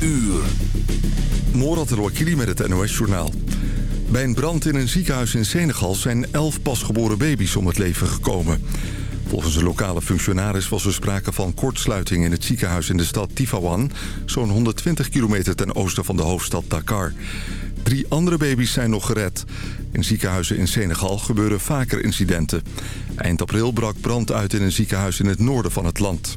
uur. Morat Rouakili met het NOS-journaal. Bij een brand in een ziekenhuis in Senegal zijn elf pasgeboren baby's om het leven gekomen. Volgens een lokale functionaris was er sprake van kortsluiting in het ziekenhuis in de stad Tifawan... zo'n 120 kilometer ten oosten van de hoofdstad Dakar. Drie andere baby's zijn nog gered. In ziekenhuizen in Senegal gebeuren vaker incidenten. Eind april brak brand uit in een ziekenhuis in het noorden van het land.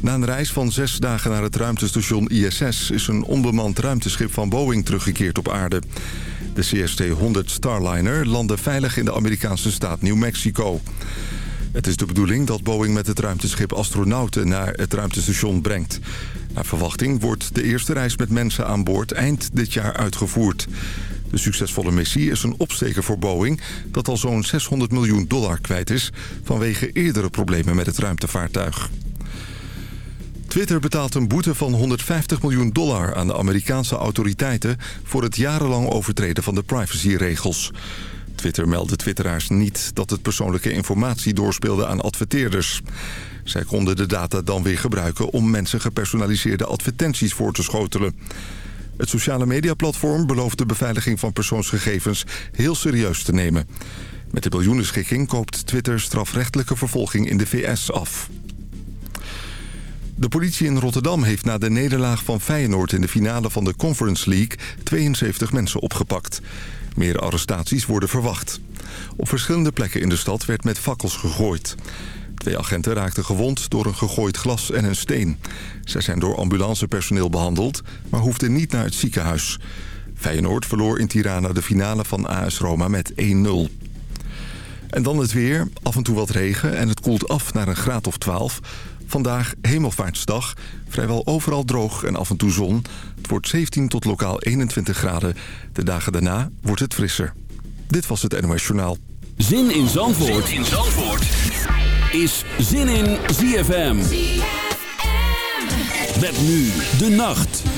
Na een reis van zes dagen naar het ruimtestation ISS... is een onbemand ruimteschip van Boeing teruggekeerd op aarde. De CST-100 Starliner landde veilig in de Amerikaanse staat New Mexico. Het is de bedoeling dat Boeing met het ruimteschip astronauten naar het ruimtestation brengt. Naar verwachting wordt de eerste reis met mensen aan boord eind dit jaar uitgevoerd. De succesvolle missie is een opsteker voor Boeing... dat al zo'n 600 miljoen dollar kwijt is... vanwege eerdere problemen met het ruimtevaartuig. Twitter betaalt een boete van 150 miljoen dollar aan de Amerikaanse autoriteiten... voor het jarenlang overtreden van de privacyregels. Twitter meldde twitteraars niet dat het persoonlijke informatie doorspeelde aan adverteerders. Zij konden de data dan weer gebruiken om mensen gepersonaliseerde advertenties voor te schotelen. Het sociale mediaplatform belooft de beveiliging van persoonsgegevens heel serieus te nemen. Met de miljoenenschikking koopt Twitter strafrechtelijke vervolging in de VS af. De politie in Rotterdam heeft na de nederlaag van Feyenoord in de finale van de Conference League 72 mensen opgepakt. Meer arrestaties worden verwacht. Op verschillende plekken in de stad werd met fakkels gegooid. Twee agenten raakten gewond door een gegooid glas en een steen. Zij zijn door ambulancepersoneel behandeld, maar hoefden niet naar het ziekenhuis. Feyenoord verloor in Tirana de finale van AS Roma met 1-0. En dan het weer. Af en toe wat regen en het koelt af naar een graad of 12. Vandaag hemelvaartsdag. Vrijwel overal droog en af en toe zon. Het wordt 17 tot lokaal 21 graden. De dagen daarna wordt het frisser. Dit was het NOS Journaal. Zin in Zandvoort, zin in Zandvoort. is Zin in ZFM. ZFM. Met nu de nacht.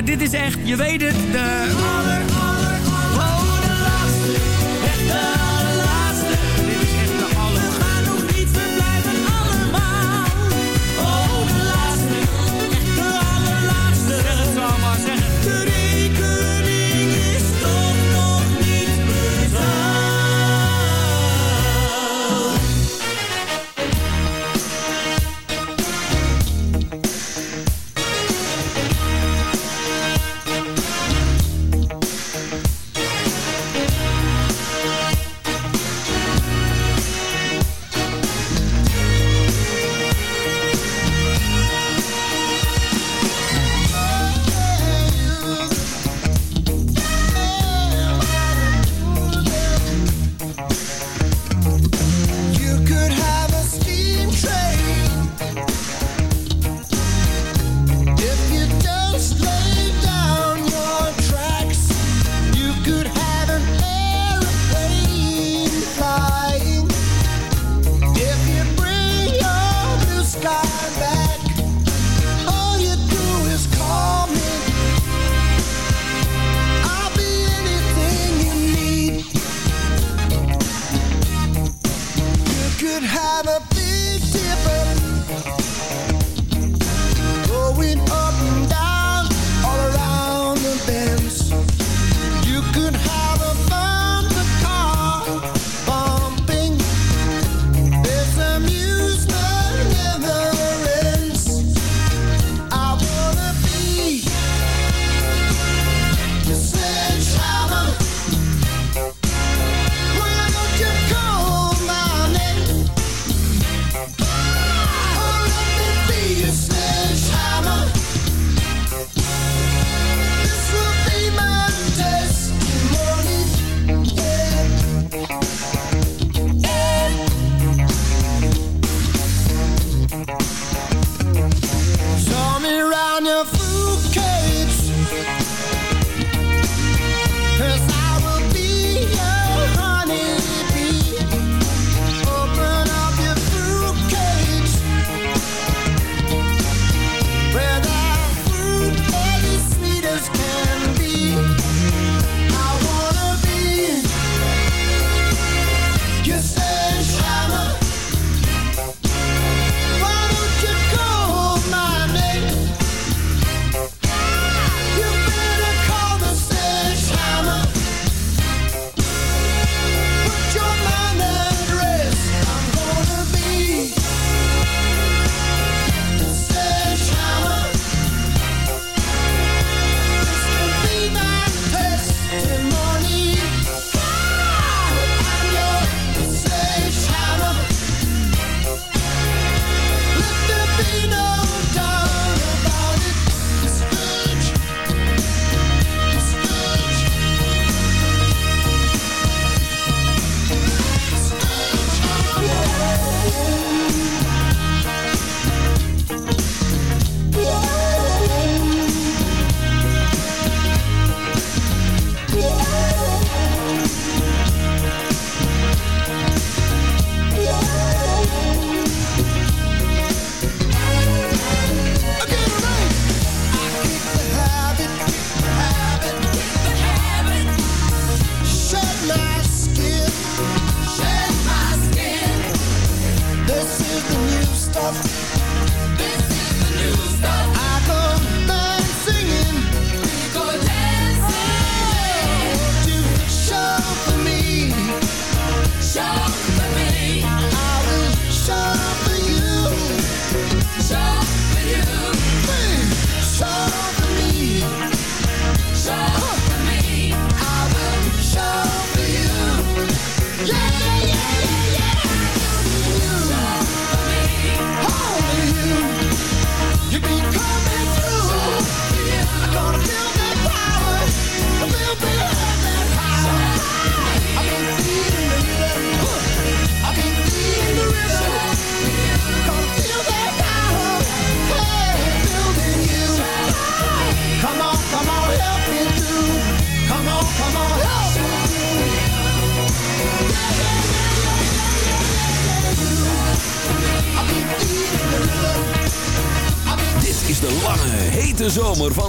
Maar dit is echt, je weet het, de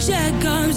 jack on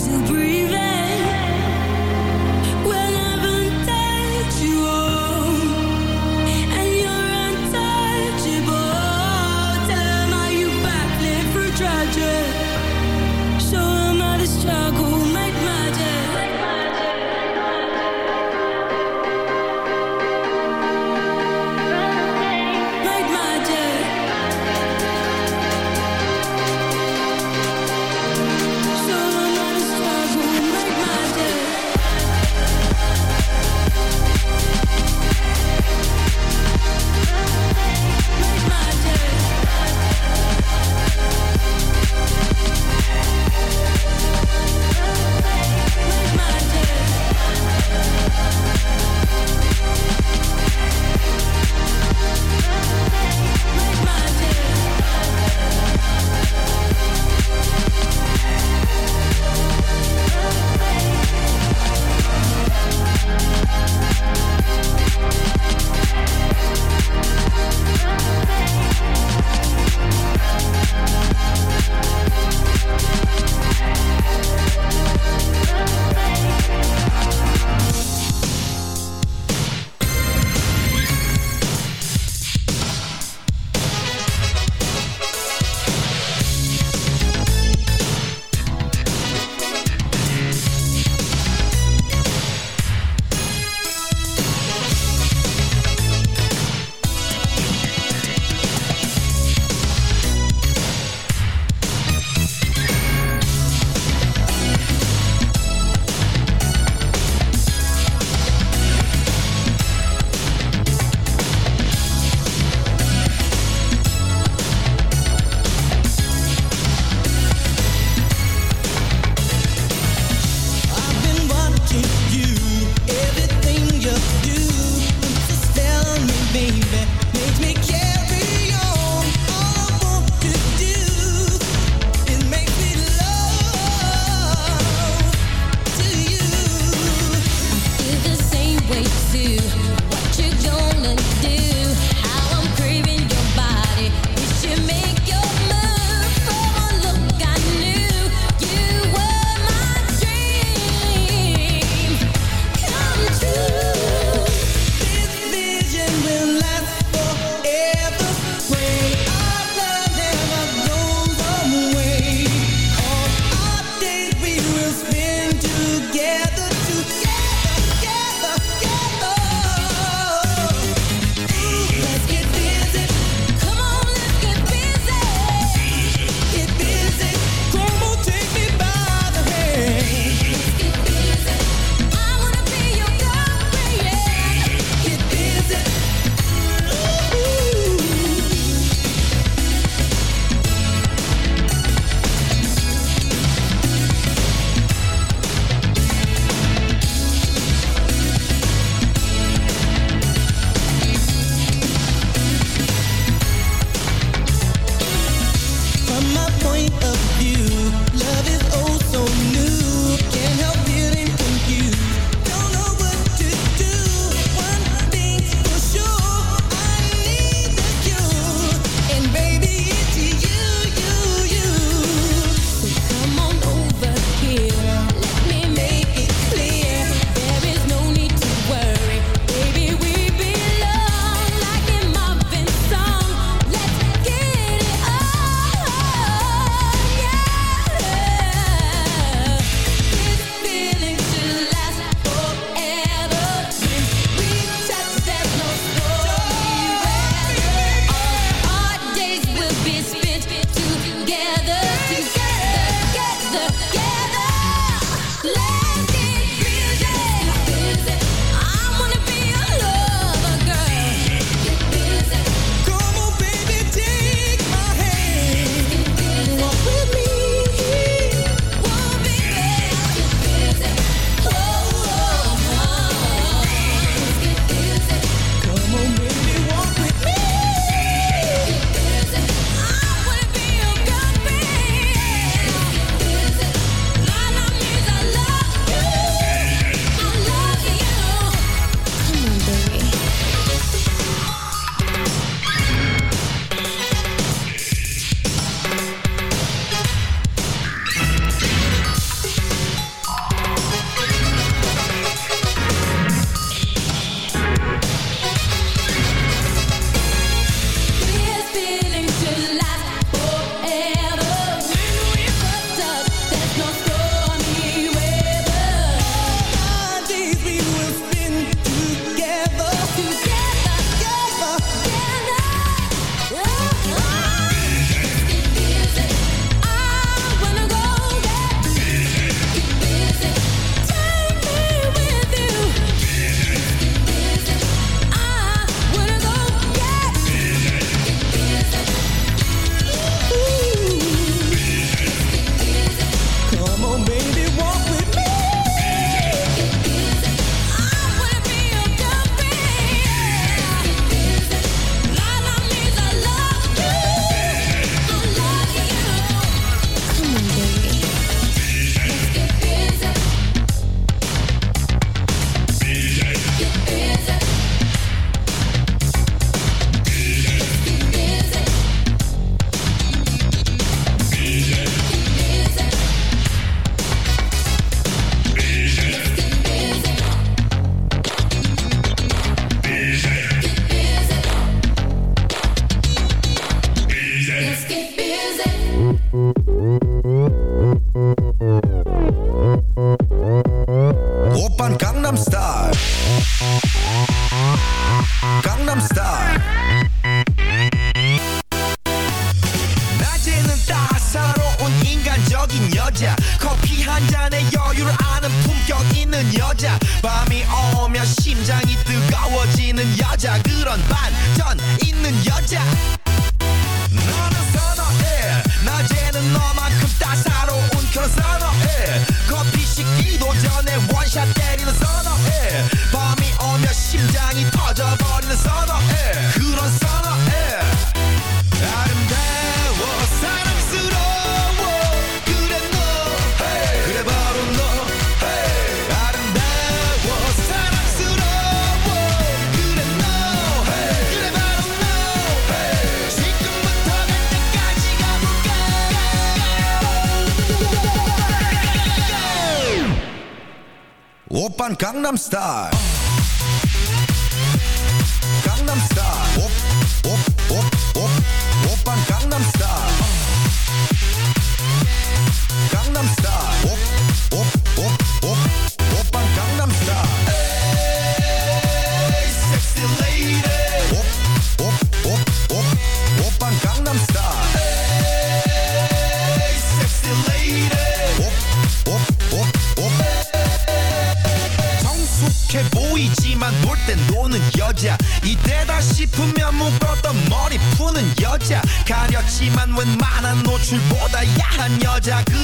Gangnam Style.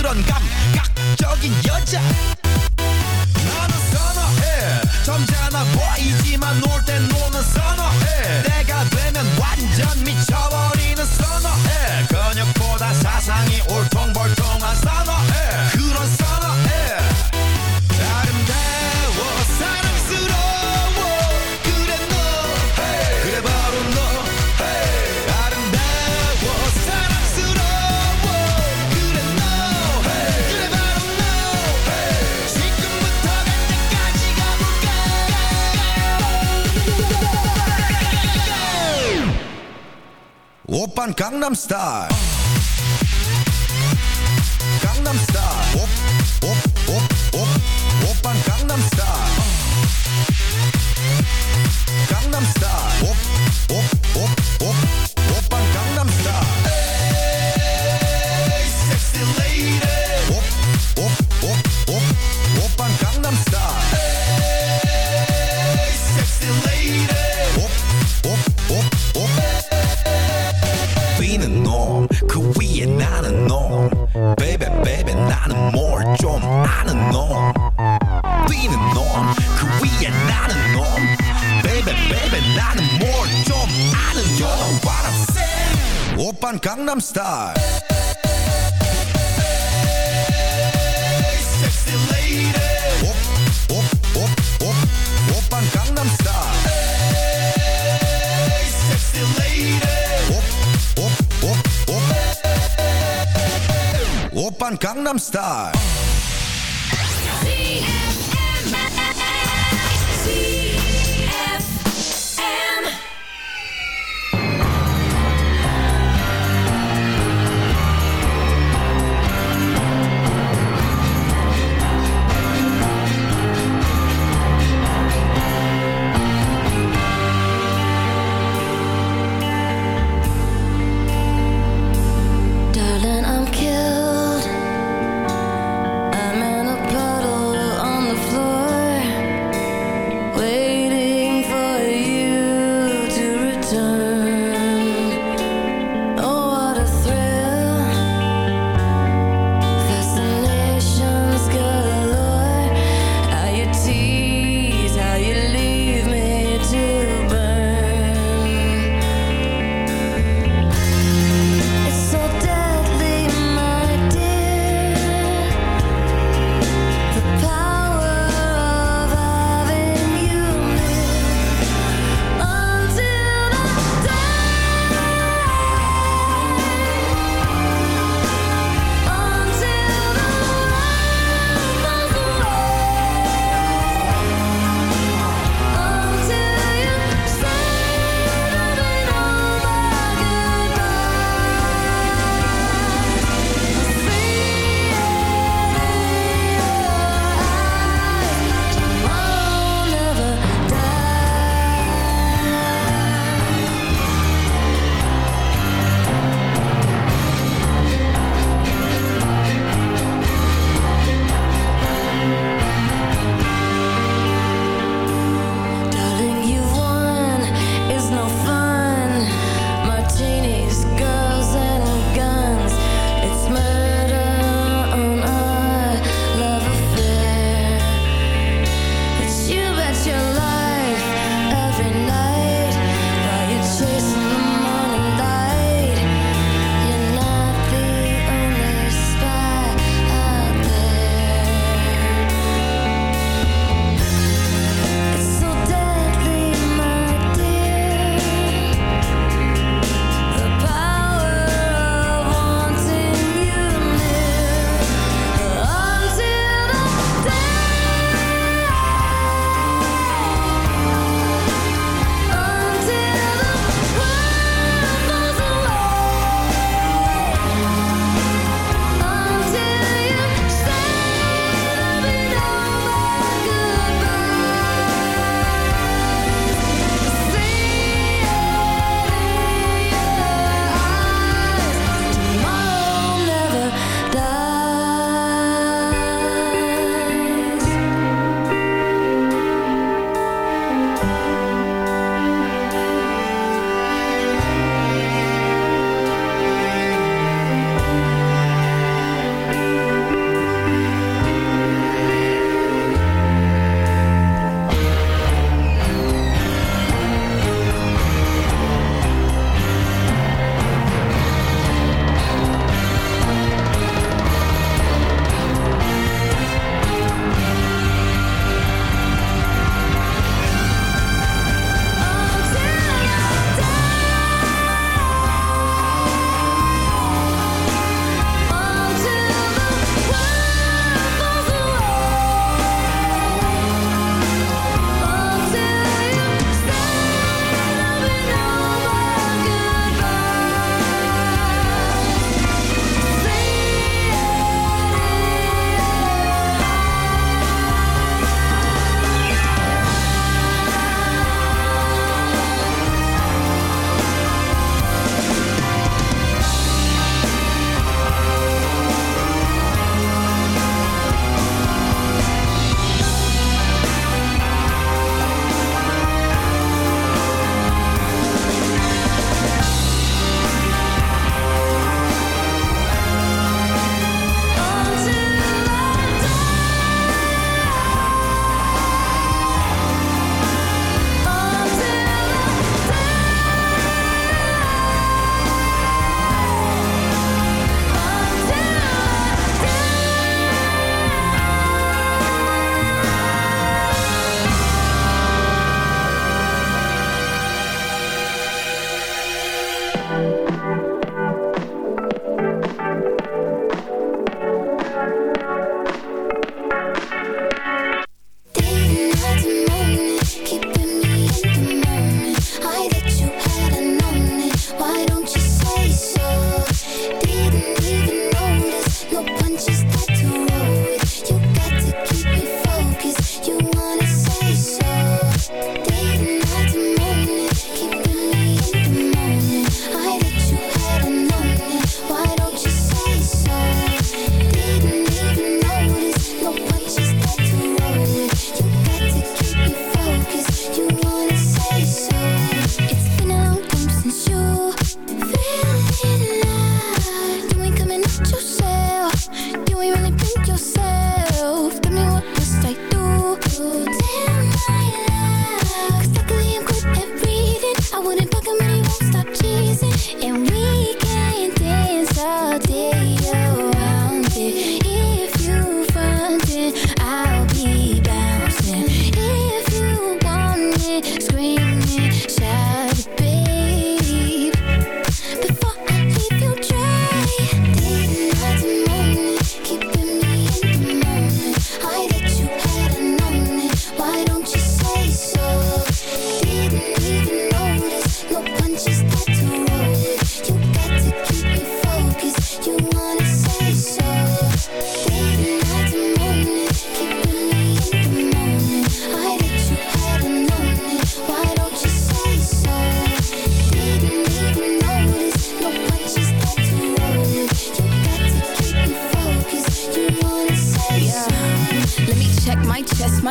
Ik ben. I'm star.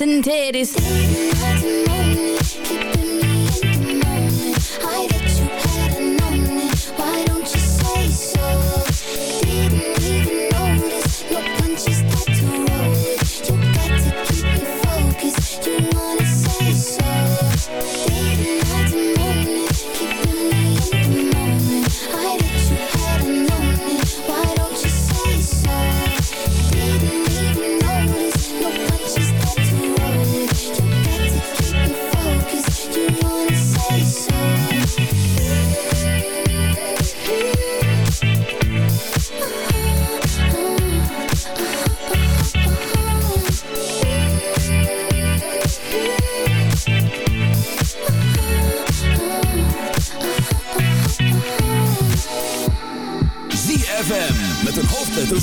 and titties.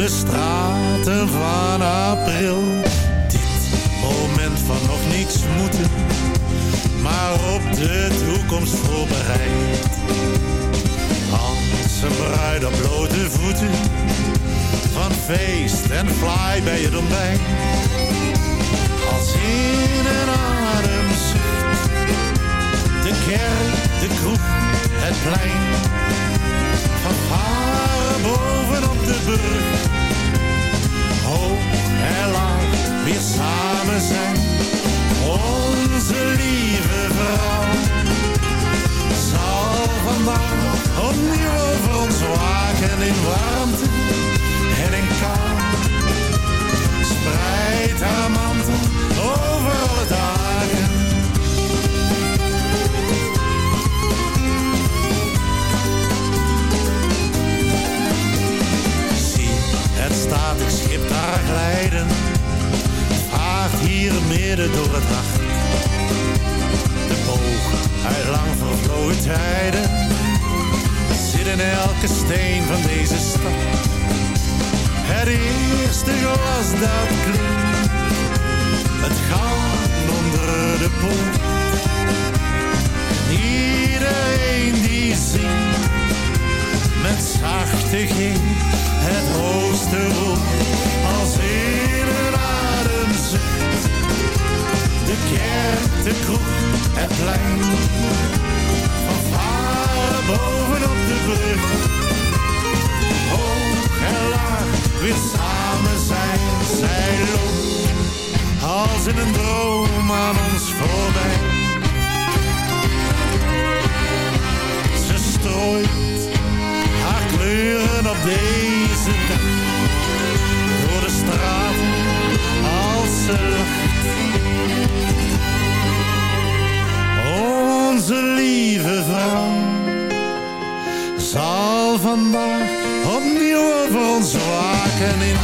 de straten van april van nog niets moeten, maar op de toekomst voorbereid. Als een bruid op blote voeten, van feest en fly bij het ontbijt. Als in een ademzucht, de kerk, de kroeg, het plein. Van varen de brug, hoog en laag weer samen zijn onze lieve vrouw zal vandaag opnieuw over ons waken in warmte en in kou. Spreid haar mantel over alle dagen. Schip daar glijden hier midden door het nacht. De boog uit lang vervlogen tijden zit in elke steen van deze stad. Het eerste glas dat klinkt, het gaat onder de poort. Iedereen die zingt, met zachte G, het woord als in een de kerk, de kroeg, het plein. Van varen bovenop de brug. Hoog en laag, weer samen zijn. Zij loopt als in een droom aan ons voorbij. Ze strooit op deze dag. Door de straat als ze lacht Onze lieve vrouw zal vandaag opnieuw over ons waken in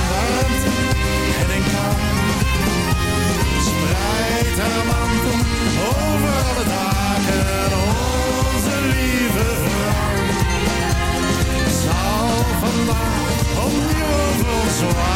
over ons